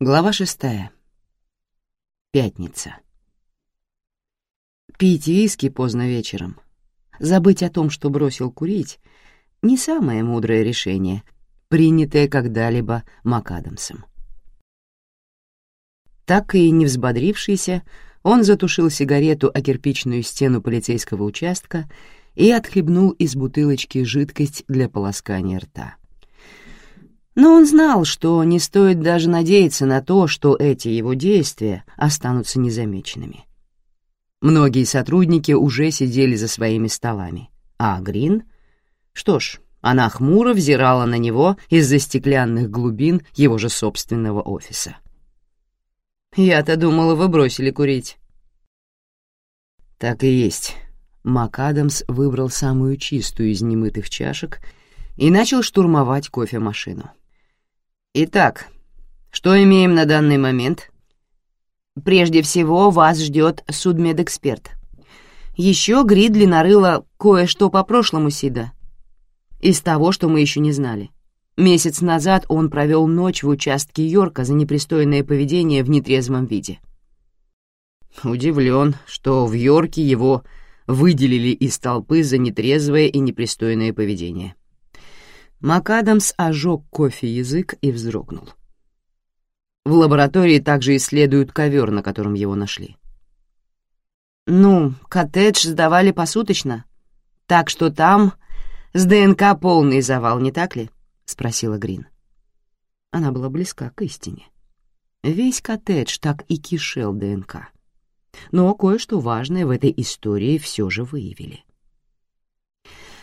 Глава шестая. Пятница. Пить виски поздно вечером, забыть о том, что бросил курить, не самое мудрое решение, принятое когда-либо МакАдамсом. Так и не взбодрившийся, он затушил сигарету о кирпичную стену полицейского участка и отхлебнул из бутылочки жидкость для полоскания рта. Но он знал, что не стоит даже надеяться на то, что эти его действия останутся незамеченными. Многие сотрудники уже сидели за своими столами, а Грин... Что ж, она хмуро взирала на него из-за стеклянных глубин его же собственного офиса. «Я-то думала, вы бросили курить». «Так и есть». МакАдамс выбрал самую чистую из немытых чашек и начал штурмовать кофемашину. Итак, что имеем на данный момент? Прежде всего, вас ждет судмедэксперт. Еще Гридли нарыла кое-что по прошлому Сида. Из того, что мы еще не знали. Месяц назад он провел ночь в участке Йорка за непристойное поведение в нетрезвом виде. Удивлен, что в Йорке его выделили из толпы за нетрезвое и непристойное поведение. МакАдамс ожег кофе язык и вздрогнул. В лаборатории также исследуют ковер, на котором его нашли. «Ну, коттедж сдавали посуточно, так что там с ДНК полный завал, не так ли?» — спросила Грин. Она была близка к истине. Весь коттедж так и кишел ДНК. Но кое-что важное в этой истории все же выявили.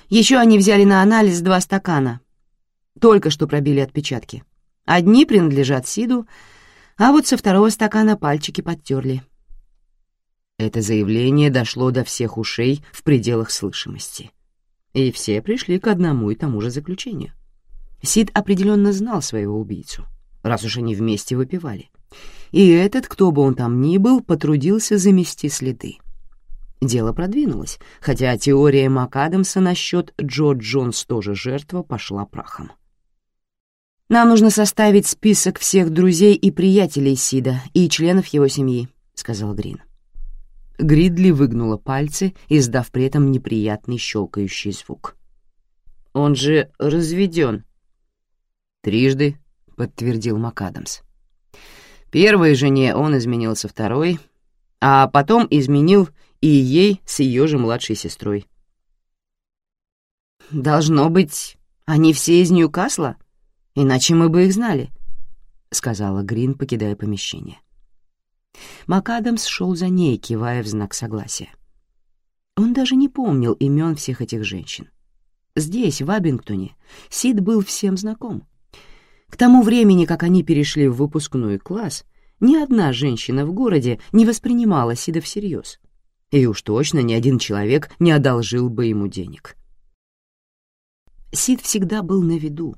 Еще они взяли на анализ два стакана, только что пробили отпечатки. Одни принадлежат Сиду, а вот со второго стакана пальчики подтерли. Это заявление дошло до всех ушей в пределах слышимости. И все пришли к одному и тому же заключению. Сид определенно знал своего убийцу, раз уж они вместе выпивали. И этот, кто бы он там ни был, потрудился замести следы. Дело продвинулось, хотя теория МакАдамса насчет Джо Джонс тоже жертва пошла прахом. «Нам нужно составить список всех друзей и приятелей Сида и членов его семьи», — сказал Грин. Гридли выгнула пальцы, издав при этом неприятный щелкающий звук. «Он же разведен». «Трижды», — подтвердил МакАдамс. «Первой жене он изменился второй, а потом изменил и ей с ее же младшей сестрой». «Должно быть, они все из Ньюкасла?» Иначе мы бы их знали», — сказала Грин, покидая помещение. МакАдамс шел за ней, кивая в знак согласия. Он даже не помнил имен всех этих женщин. Здесь, в Абингтоне, Сид был всем знаком. К тому времени, как они перешли в выпускной класс, ни одна женщина в городе не воспринимала Сида всерьез. И уж точно ни один человек не одолжил бы ему денег. Сид всегда был на виду,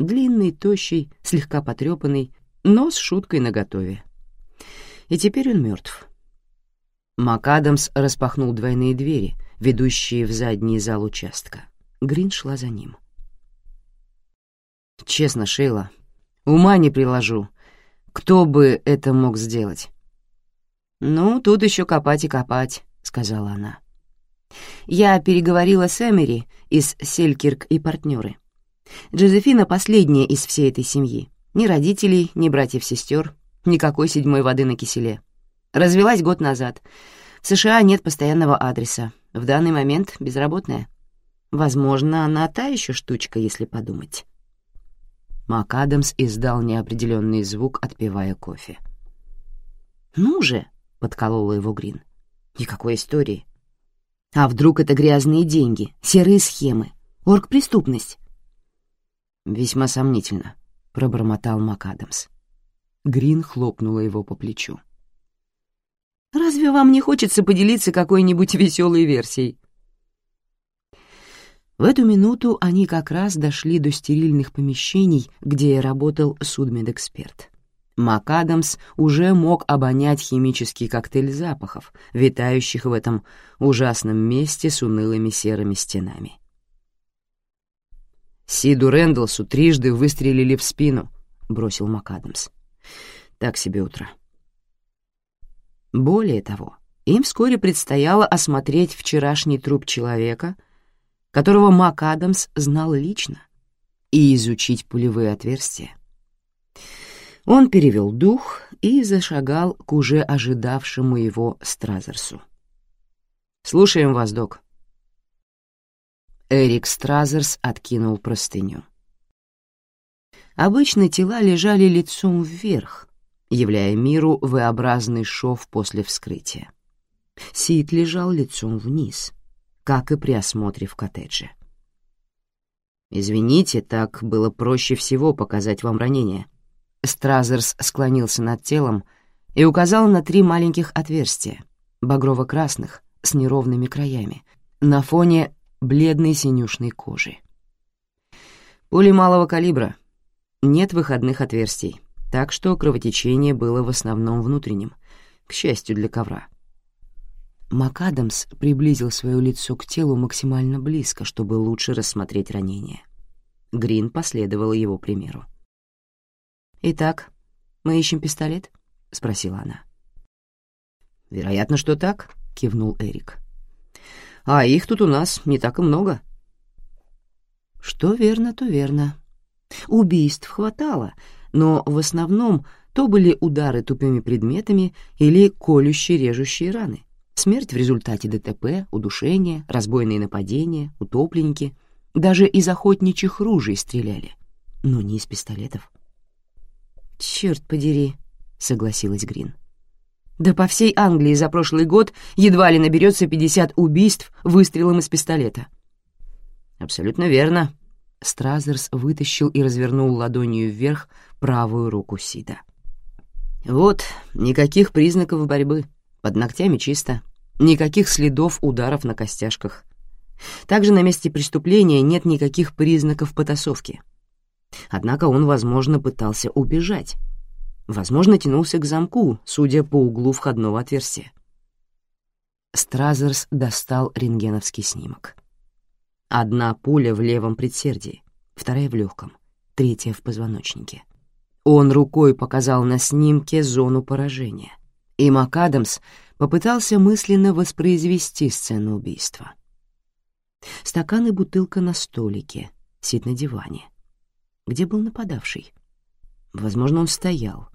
Длинный, тощий, слегка потрепанный, но с шуткой наготове. И теперь он мертв. МакАдамс распахнул двойные двери, ведущие в задний зал участка. Грин шла за ним. «Честно, Шейла, ума не приложу. Кто бы это мог сделать?» «Ну, тут еще копать и копать», — сказала она. «Я переговорила с Эмери из Селькирк и партнеры. Джозефина последняя из всей этой семьи. Ни родителей, ни братьев-сестер, никакой седьмой воды на киселе. Развелась год назад. В США нет постоянного адреса. В данный момент безработная. Возможно, она та еще штучка, если подумать. МакАдамс издал неопределенный звук, отпивая кофе. «Ну же!» — подколола его Грин. «Никакой истории. А вдруг это грязные деньги, серые схемы, оргпреступность? «Весьма сомнительно», — пробормотал МакАдамс. Грин хлопнула его по плечу. «Разве вам не хочется поделиться какой-нибудь веселой версией?» В эту минуту они как раз дошли до стерильных помещений, где работал судмедэксперт. МакАдамс уже мог обонять химический коктейль запахов, витающих в этом ужасном месте с унылыми серыми стенами. «Сиду Рэндалсу трижды выстрелили в спину», — бросил МакАдамс. Так себе утро. Более того, им вскоре предстояло осмотреть вчерашний труп человека, которого Мак Адамс знал лично, и изучить пулевые отверстия. Он перевел дух и зашагал к уже ожидавшему его Стразерсу. «Слушаем вас, док». Эрик Стразерс откинул простыню. Обычно тела лежали лицом вверх, являя миру V-образный шов после вскрытия. Сид лежал лицом вниз, как и при осмотре в коттедже. «Извините, так было проще всего показать вам ранение». Стразерс склонился над телом и указал на три маленьких отверстия, багрово-красных, с неровными краями, на фоне бледной синюшной кожи. Пули малого калибра. Нет выходных отверстий, так что кровотечение было в основном внутренним, к счастью для ковра. МакАдамс приблизил свое лицо к телу максимально близко, чтобы лучше рассмотреть ранение. Грин последовала его примеру. «Итак, мы ищем пистолет?» — спросила она. «Вероятно, что так», — кивнул Эрик. «А их тут у нас не так и много». Что верно, то верно. Убийств хватало, но в основном то были удары тупыми предметами или колющие-режущие раны. Смерть в результате ДТП, удушение, разбойные нападения, утопленники. Даже из охотничьих ружей стреляли, но не из пистолетов. «Черт подери», — согласилась Грин. «Да по всей Англии за прошлый год едва ли наберется 50 убийств выстрелом из пистолета». «Абсолютно верно», — Стразерс вытащил и развернул ладонью вверх правую руку Сида. «Вот, никаких признаков борьбы, под ногтями чисто». Никаких следов ударов на костяшках. Также на месте преступления нет никаких признаков потасовки. Однако он, возможно, пытался убежать. Возможно, тянулся к замку, судя по углу входного отверстия. Стразерс достал рентгеновский снимок. Одна пуля в левом предсердии, вторая в легком, третья в позвоночнике. Он рукой показал на снимке зону поражения, и МакАдамс попытался мысленно воспроизвести сцену убийства. Стакан и бутылка на столике, сидит на диване. Где был нападавший? Возможно, он стоял.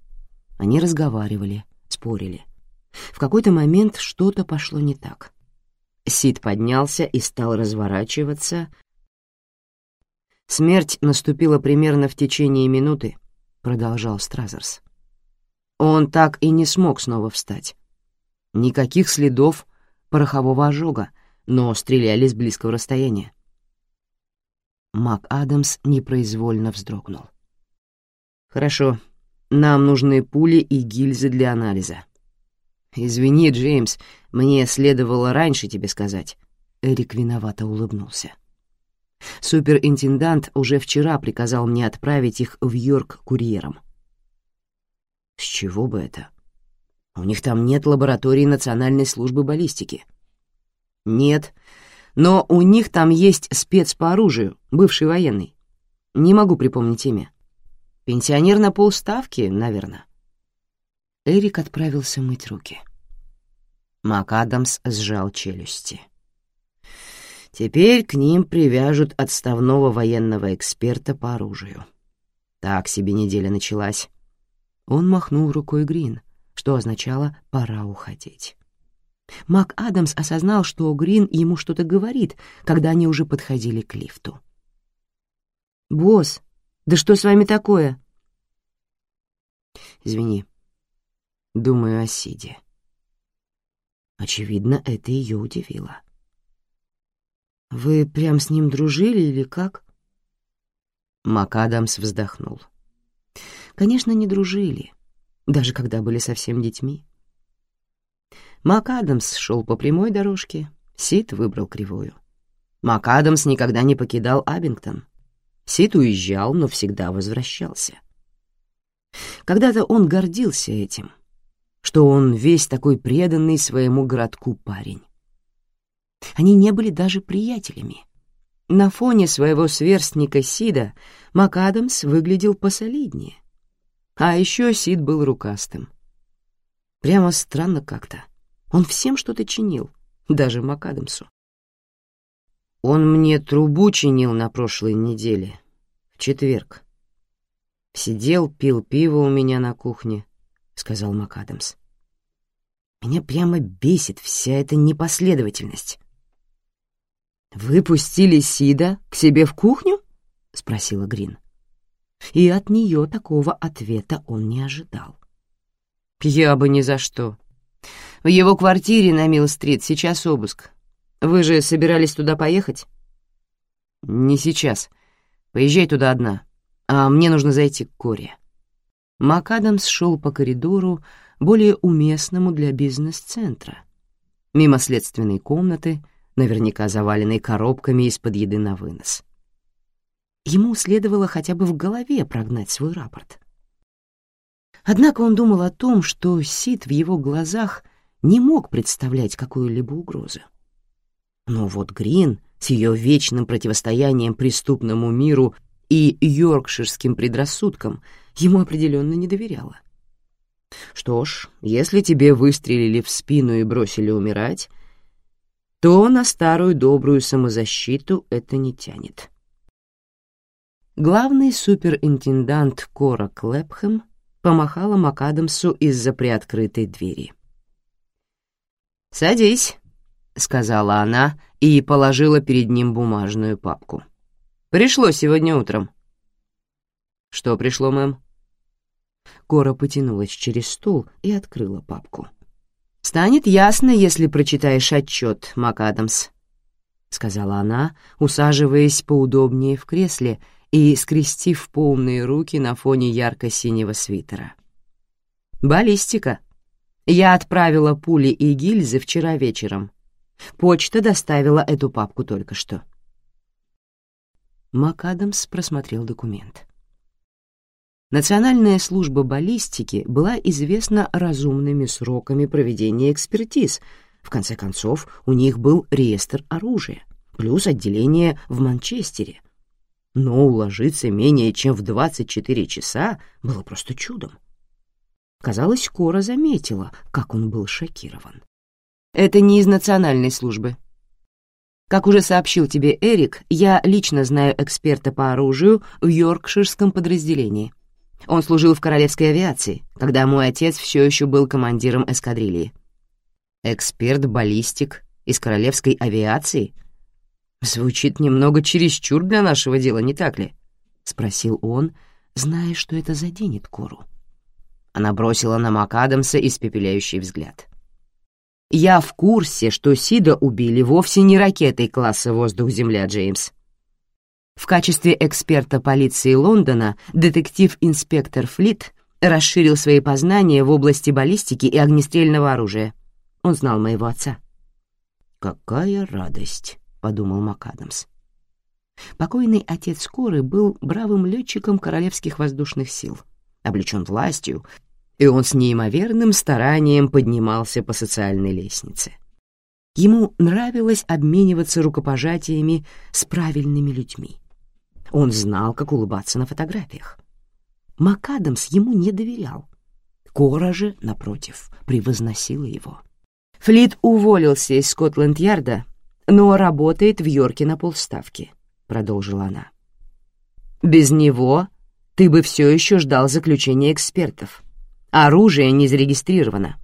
Они разговаривали, спорили. В какой-то момент что-то пошло не так. Сид поднялся и стал разворачиваться. «Смерть наступила примерно в течение минуты», — продолжал Стразерс. Он так и не смог снова встать. Никаких следов порохового ожога, но стреляли с близкого расстояния. Мак Адамс непроизвольно вздрогнул. «Хорошо, нам нужны пули и гильзы для анализа». «Извини, Джеймс, мне следовало раньше тебе сказать». Эрик виновато улыбнулся. Суперинтендант уже вчера приказал мне отправить их в Йорк курьером. С чего бы это? У них там нет лаборатории Национальной службы баллистики. Нет, но у них там есть спец по оружию, бывший военный. Не могу припомнить имя. Пенсионер на полставки, наверное. Эрик отправился мыть руки. МакАдамс сжал челюсти. Теперь к ним привяжут отставного военного эксперта по оружию. Так себе неделя началась. Он махнул рукой Грин, что означало «пора уходить». Мак Адамс осознал, что Грин ему что-то говорит, когда они уже подходили к лифту. «Босс, да что с вами такое?» «Извини. Думаю о Сиде». Очевидно, это ее удивило. «Вы прям с ним дружили или как?» Мак Адамс вздохнул. «Конечно, не дружили даже когда были совсем детьми. МакАдамс шел по прямой дорожке, Сид выбрал кривую. МакАдамс никогда не покидал Абингтон. Сид уезжал, но всегда возвращался. Когда-то он гордился этим, что он весь такой преданный своему городку парень. Они не были даже приятелями. На фоне своего сверстника Сида МакАдамс выглядел посолиднее. А еще Сид был рукастым. Прямо странно как-то. Он всем что-то чинил, даже МакАдамсу. Он мне трубу чинил на прошлой неделе, в четверг. Сидел, пил пиво у меня на кухне, — сказал МакАдамс. Меня прямо бесит вся эта непоследовательность. «Вы пустили Сида к себе в кухню?» — спросила Грин. И от нее такого ответа он не ожидал. «Я бы ни за что. В его квартире на Милл-стрит сейчас обыск. Вы же собирались туда поехать?» «Не сейчас. Поезжай туда одна. А мне нужно зайти к Коре». МакАдамс шел по коридору, более уместному для бизнес-центра. Мимо следственной комнаты, наверняка заваленной коробками из-под еды на вынос. Ему следовало хотя бы в голове прогнать свой рапорт. Однако он думал о том, что Сид в его глазах не мог представлять какую-либо угрозу. Но вот Грин с ее вечным противостоянием преступному миру и йоркширским предрассудкам ему определенно не доверяла. Что ж, если тебе выстрелили в спину и бросили умирать, то на старую добрую самозащиту это не тянет. Главный суперинтендант Кора Клэпхэм помахала МакАдамсу из-за приоткрытой двери. «Садись», — сказала она и положила перед ним бумажную папку. «Пришло сегодня утром». «Что пришло, мэм?» Кора потянулась через стул и открыла папку. «Станет ясно, если прочитаешь отчет, МакАдамс», — сказала она, усаживаясь поудобнее в кресле — и скрестив полные руки на фоне ярко-синего свитера. «Баллистика. Я отправила пули и гильзы вчера вечером. Почта доставила эту папку только что». МакАдамс просмотрел документ. Национальная служба баллистики была известна разумными сроками проведения экспертиз. В конце концов, у них был реестр оружия, плюс отделение в Манчестере, но уложиться менее чем в 24 часа было просто чудом. Казалось, Кора заметила, как он был шокирован. «Это не из национальной службы. Как уже сообщил тебе Эрик, я лично знаю эксперта по оружию в Йоркширском подразделении. Он служил в королевской авиации, когда мой отец все еще был командиром эскадрильи. Эксперт-баллистик из королевской авиации — Звучит немного чересчур для нашего дела, не так ли? Спросил он, зная, что это заденет Кору. Она бросила на МакАдамса испепеляющий взгляд. «Я в курсе, что Сида убили вовсе не ракетой класса «Воздух-Земля», Джеймс. В качестве эксперта полиции Лондона детектив-инспектор Флит расширил свои познания в области баллистики и огнестрельного оружия. Он знал моего отца. «Какая радость!» подумал МакАдамс. Покойный отец Коры был бравым летчиком королевских воздушных сил, облечен властью, и он с неимоверным старанием поднимался по социальной лестнице. Ему нравилось обмениваться рукопожатиями с правильными людьми. Он знал, как улыбаться на фотографиях. МакАдамс ему не доверял. Кора же, напротив, превозносила его. Флит уволился из Скотланд-Ярда но работает в Йорке на полставки», — продолжила она. «Без него ты бы все еще ждал заключения экспертов. Оружие не зарегистрировано.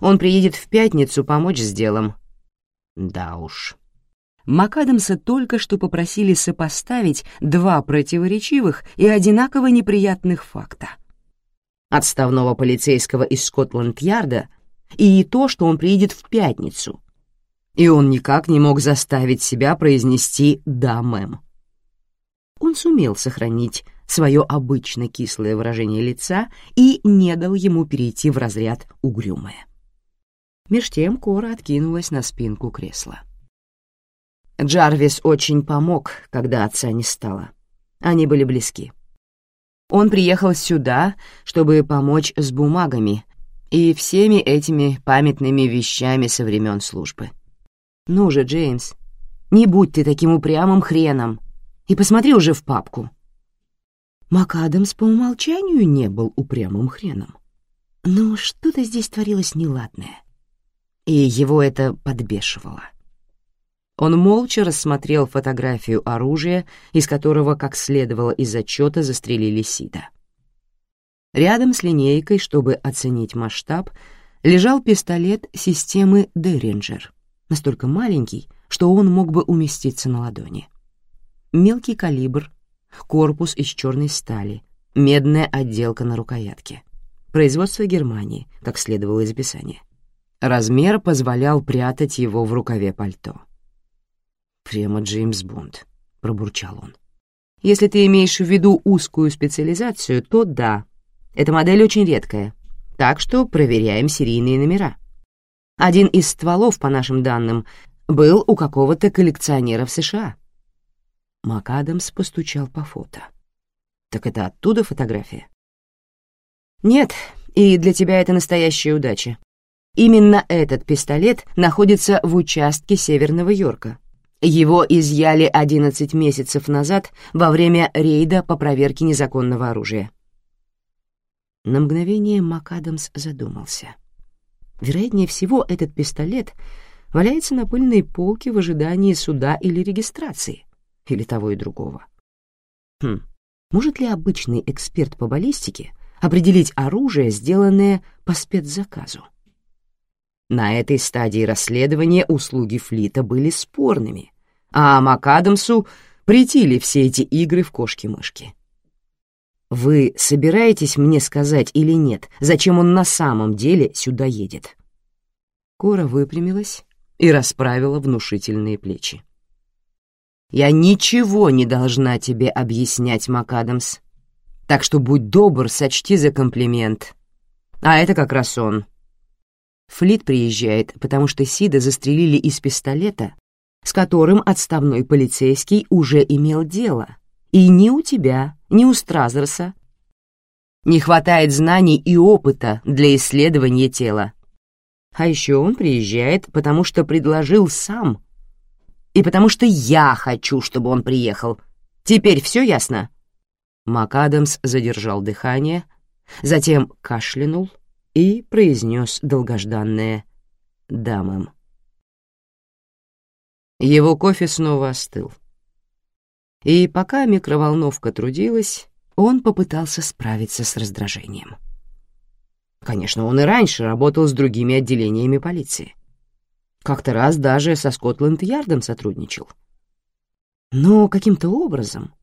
Он приедет в пятницу помочь с делом». «Да уж». МакАдамса только что попросили сопоставить два противоречивых и одинаково неприятных факта. Отставного полицейского из Скотланд-Ярда и то, что он приедет в пятницу, и он никак не мог заставить себя произнести «да, мэм». Он сумел сохранить свое обычно кислое выражение лица и не дал ему перейти в разряд угрюмое. Меж тем Кора откинулась на спинку кресла. Джарвис очень помог, когда отца не стало. Они были близки. Он приехал сюда, чтобы помочь с бумагами и всеми этими памятными вещами со времен службы. «Ну же, Джеймс, не будь ты таким упрямым хреном и посмотри уже в папку». МакАдамс по умолчанию не был упрямым хреном. Но что-то здесь творилось неладное, и его это подбешивало. Он молча рассмотрел фотографию оружия, из которого, как следовало из отчета, застрелили Сида. Рядом с линейкой, чтобы оценить масштаб, лежал пистолет системы Деринджер, настолько маленький, что он мог бы уместиться на ладони. Мелкий калибр, корпус из черной стали, медная отделка на рукоятке. Производство Германии, как следовало из описания. Размер позволял прятать его в рукаве пальто. «Прямо Джеймс Бонд», — пробурчал он. «Если ты имеешь в виду узкую специализацию, то да. Эта модель очень редкая, так что проверяем серийные номера. Один из стволов, по нашим данным, был у какого-то коллекционера в США». МакАдамс постучал по фото. «Так это оттуда фотография?» «Нет, и для тебя это настоящая удача. Именно этот пистолет находится в участке Северного Йорка, его изъяли 11 месяцев назад во время рейда по проверке незаконного оружия. На мгновение МакАдамс задумался. Вероятнее всего, этот пистолет валяется на пыльной полке в ожидании суда или регистрации, или того и другого. Хм, может ли обычный эксперт по баллистике определить оружие, сделанное по спецзаказу? На этой стадии расследования услуги Флита были спорными, а МакАдамсу притили все эти игры в кошки-мышки. Вы собираетесь мне сказать или нет, зачем он на самом деле сюда едет?» Кора выпрямилась и расправила внушительные плечи. «Я ничего не должна тебе объяснять, МакАдамс, так что будь добр, сочти за комплимент. А это как раз он». Флит приезжает, потому что Сида застрелили из пистолета с которым отставной полицейский уже имел дело. И ни у тебя, ни у Стразерса не хватает знаний и опыта для исследования тела. А еще он приезжает, потому что предложил сам. И потому что я хочу, чтобы он приехал. Теперь все ясно?» МакАдамс задержал дыхание, затем кашлянул и произнес долгожданное «Да, мэм». Его кофе снова остыл. И пока микроволновка трудилась, он попытался справиться с раздражением. Конечно, он и раньше работал с другими отделениями полиции. Как-то раз даже со Скотланд-Ярдом сотрудничал. Но каким-то образом,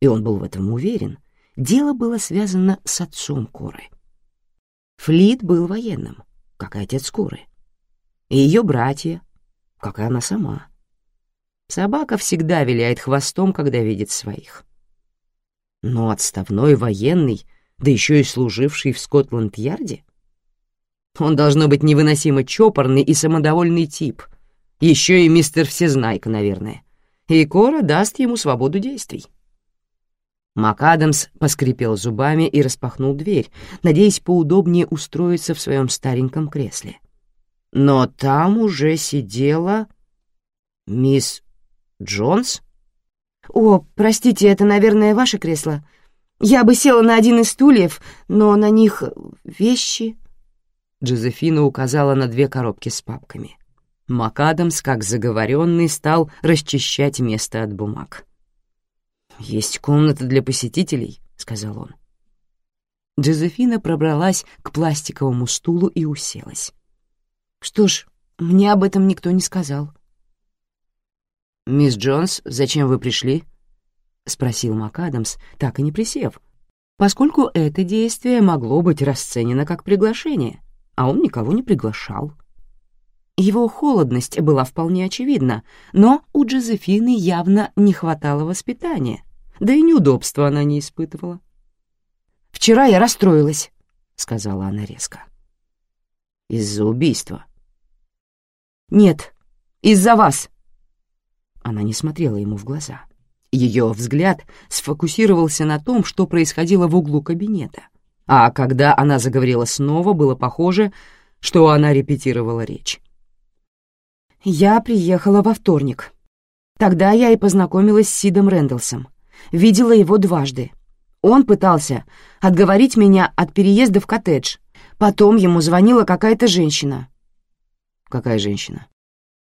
и он был в этом уверен, дело было связано с отцом Коры. Флит был военным, как и отец Коры, и ее братья, как и она сама. Собака всегда виляет хвостом, когда видит своих. Но отставной военный, да еще и служивший в Скотланд-Ярде? Он должно быть невыносимо чопорный и самодовольный тип. Еще и мистер Всезнайка, наверное. И Кора даст ему свободу действий. МакАдамс поскрипел зубами и распахнул дверь, надеясь поудобнее устроиться в своем стареньком кресле. Но там уже сидела мисс Джонс? О, простите, это, наверное, ваше кресло. Я бы села на один из стульев, но на них вещи. Джозефина указала на две коробки с папками. МакАдамс, как заговоренный, стал расчищать место от бумаг. «Есть комната для посетителей», — сказал он. Джозефина пробралась к пластиковому стулу и уселась. «Что ж, мне об этом никто не сказал. «Мисс Джонс, зачем вы пришли?» — спросил МакАдамс, так и не присев, поскольку это действие могло быть расценено как приглашение, а он никого не приглашал. Его холодность была вполне очевидна, но у Джозефины явно не хватало воспитания, да и неудобства она не испытывала. «Вчера я расстроилась», — сказала она резко. «Из-за убийства?» «Нет, из-за вас», она не смотрела ему в глаза. Ее взгляд сфокусировался на том, что происходило в углу кабинета. А когда она заговорила снова, было похоже, что она репетировала речь. «Я приехала во вторник. Тогда я и познакомилась с Сидом Рэндалсом. Видела его дважды. Он пытался отговорить меня от переезда в коттедж. Потом ему звонила какая-то женщина. «Какая женщина?»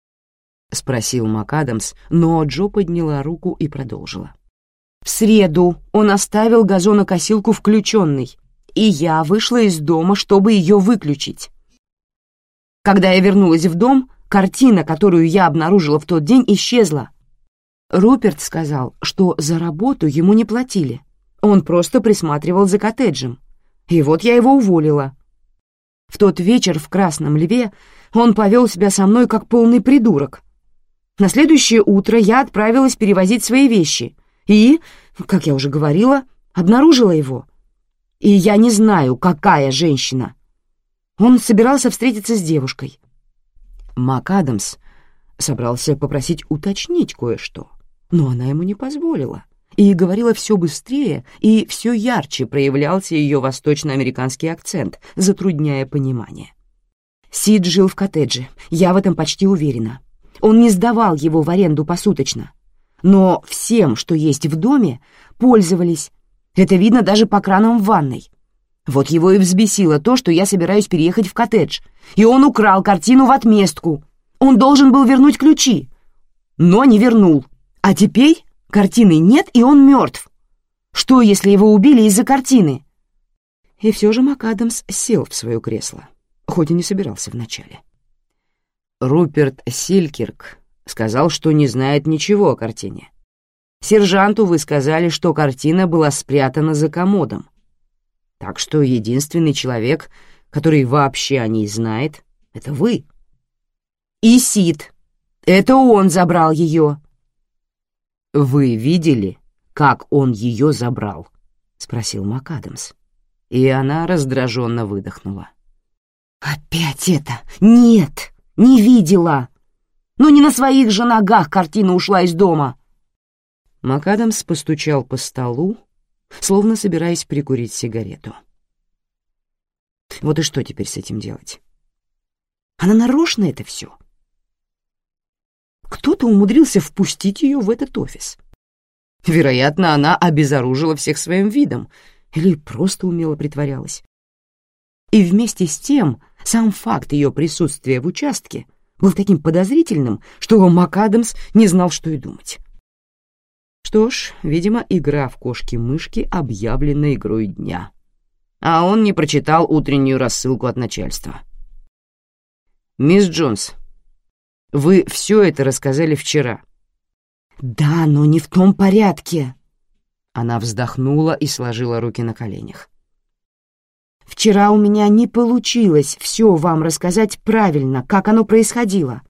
— спросил МакАдамс, но Джо подняла руку и продолжила. В среду он оставил газонокосилку включенной, и я вышла из дома, чтобы ее выключить. Когда я вернулась в дом, картина, которую я обнаружила в тот день, исчезла. Руперт сказал, что за работу ему не платили. Он просто присматривал за коттеджем. И вот я его уволила. В тот вечер в Красном Льве он повел себя со мной как полный придурок. На следующее утро я отправилась перевозить свои вещи — и, как я уже говорила, обнаружила его. И я не знаю, какая женщина. Он собирался встретиться с девушкой. МакАдамс собрался попросить уточнить кое-что, но она ему не позволила и говорила все быстрее, и все ярче проявлялся ее восточноамериканский акцент, затрудняя понимание. Сид жил в коттедже, я в этом почти уверена. Он не сдавал его в аренду посуточно, но всем, что есть в доме, пользовались. Это видно даже по кранам в ванной. Вот его и взбесило то, что я собираюсь переехать в коттедж, и он украл картину в отместку. Он должен был вернуть ключи, но не вернул. А теперь картины нет, и он мертв. Что, если его убили из-за картины? И все же МакАдамс сел в свое кресло, хоть и не собирался вначале. Руперт Силькирк Сказал, что не знает ничего о картине. Сержанту вы сказали, что картина была спрятана за комодом. Так что единственный человек, который вообще о ней знает, — это вы. И Сид. Это он забрал ее. «Вы видели, как он ее забрал?» — спросил МакАдамс. И она раздраженно выдохнула. «Опять это? Нет, не видела!» но не на своих же ногах картина ушла из дома. МакАдамс постучал по столу, словно собираясь прикурить сигарету. Вот и что теперь с этим делать? Она нарочно это все. Кто-то умудрился впустить ее в этот офис. Вероятно, она обезоружила всех своим видом или просто умело притворялась. И вместе с тем сам факт ее присутствия в участке был таким подозрительным, что МакАдамс не знал, что и думать. Что ж, видимо, игра в кошки-мышки объявлена игрой дня. А он не прочитал утреннюю рассылку от начальства. «Мисс Джонс, вы все это рассказали вчера». «Да, но не в том порядке». Она вздохнула и сложила руки на коленях. Вчера у меня не получилось все вам рассказать правильно, как оно происходило.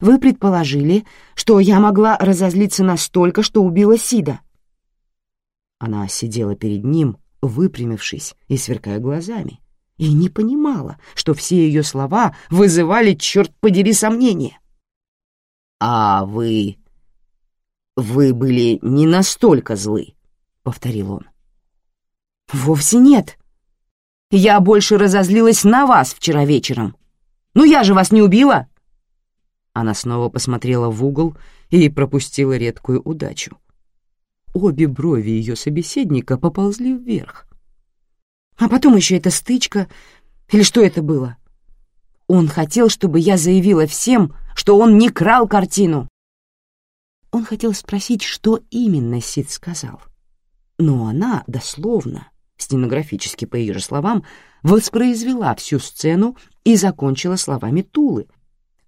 Вы предположили, что я могла разозлиться настолько, что убила Сида. Она сидела перед ним, выпрямившись и сверкая глазами, и не понимала, что все ее слова вызывали, черт подери, сомнения. «А вы... вы были не настолько злы», — повторил он. «Вовсе нет», я больше разозлилась на вас вчера вечером. Ну я же вас не убила!» Она снова посмотрела в угол и пропустила редкую удачу. Обе брови ее собеседника поползли вверх. А потом еще эта стычка, или что это было? Он хотел, чтобы я заявила всем, что он не крал картину. Он хотел спросить, что именно Сид сказал. Но она, дословно, стенографически по ее словам, воспроизвела всю сцену и закончила словами Тулы,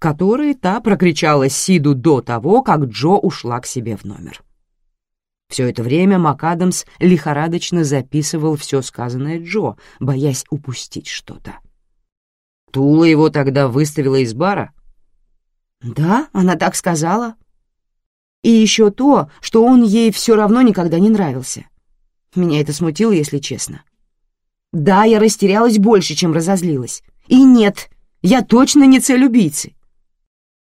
которые та прокричала Сиду до того, как Джо ушла к себе в номер. Все это время МакАдамс лихорадочно записывал все сказанное Джо, боясь упустить что-то. Тула его тогда выставила из бара? Да, она так сказала. И еще то, что он ей все равно никогда не нравился. Меня это смутило, если честно. Да, я растерялась больше, чем разозлилась. И нет, я точно не цель убийцы.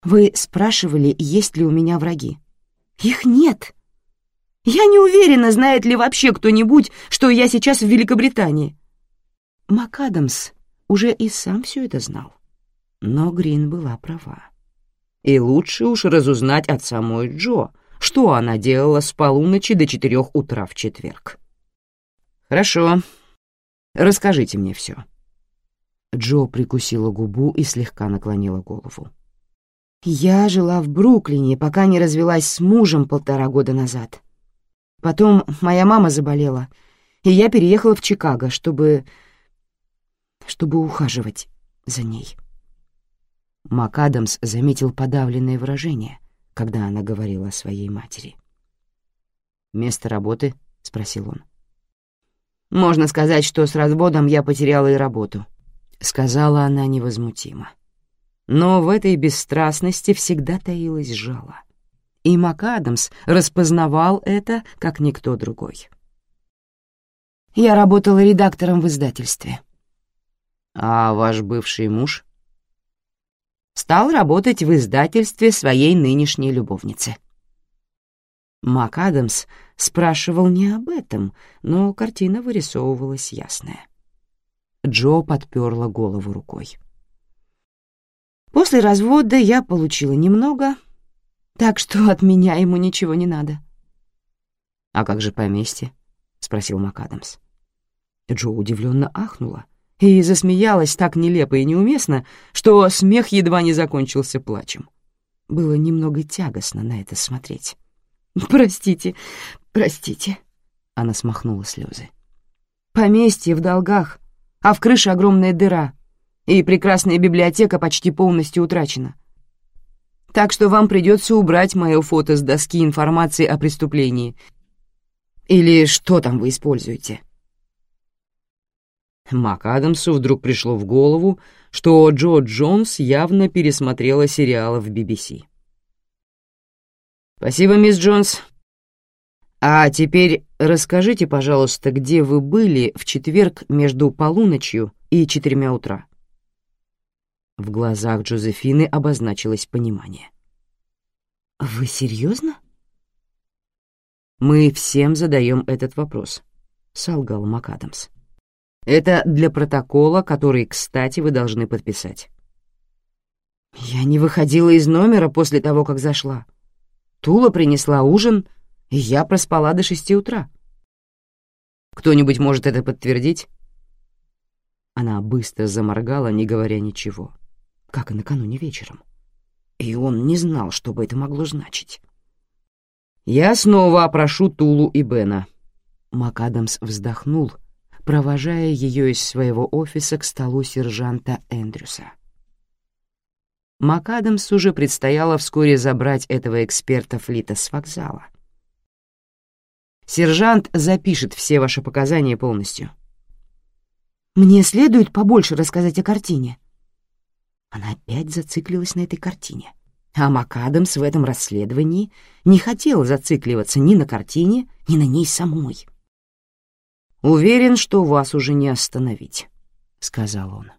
Вы спрашивали, есть ли у меня враги. Их нет. Я не уверена, знает ли вообще кто-нибудь, что я сейчас в Великобритании. МакАдамс уже и сам все это знал. Но Грин была права. И лучше уж разузнать от самой Джо, что она делала с полуночи до четырех утра в четверг. Хорошо. Расскажите мне все. Джо прикусила губу и слегка наклонила голову. Я жила в Бруклине, пока не развелась с мужем полтора года назад. Потом моя мама заболела, и я переехала в Чикаго, чтобы... чтобы ухаживать за ней. МакАдамс заметил подавленное выражение, когда она говорила о своей матери. «Место работы?» — спросил он. «Можно сказать, что с разводом я потеряла и работу», — сказала она невозмутимо. Но в этой бесстрастности всегда таилось жало. И МакАдамс распознавал это, как никто другой. Я работала редактором в издательстве. «А ваш бывший муж?» стал работать в издательстве своей нынешней любовницы. МакАдамс спрашивал не об этом, но картина вырисовывалась ясная. Джо подперла голову рукой. После развода я получила немного, так что от меня ему ничего не надо. «А как же поместье?» — спросил МакАдамс. Джо удивленно ахнула и засмеялась так нелепо и неуместно, что смех едва не закончился плачем. Было немного тягостно на это смотреть. «Простите, простите», — она смахнула слезы. «Поместье в долгах, а в крыше огромная дыра, и прекрасная библиотека почти полностью утрачена. Так что вам придется убрать мое фото с доски информации о преступлении. Или что там вы используете?» Мак Адамсу вдруг пришло в голову, что Джо Джонс явно пересмотрела сериалы в BBC. «Спасибо, мисс Джонс. А теперь расскажите, пожалуйста, где вы были в четверг между полуночью и четырьмя утра?» В глазах Джозефины обозначилось понимание. «Вы серьезно?» «Мы всем задаем этот вопрос», — солгал МакАдамс. Это для протокола, который, кстати, вы должны подписать. Я не выходила из номера после того, как зашла. Тула принесла ужин, и я проспала до шести утра. Кто-нибудь может это подтвердить? Она быстро заморгала, не говоря ничего, как и накануне вечером. И он не знал, что бы это могло значить. «Я снова опрошу Тулу и Бена». МакАдамс вздохнул — провожая ее из своего офиса к столу сержанта Эндрюса. МакАдамс уже предстояло вскоре забрать этого эксперта Флита с вокзала. «Сержант запишет все ваши показания полностью». «Мне следует побольше рассказать о картине». Она опять зациклилась на этой картине. А МакАдамс в этом расследовании не хотел зацикливаться ни на картине, ни на ней самой. «Уверен, что вас уже не остановить», — сказал он.